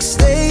Stay.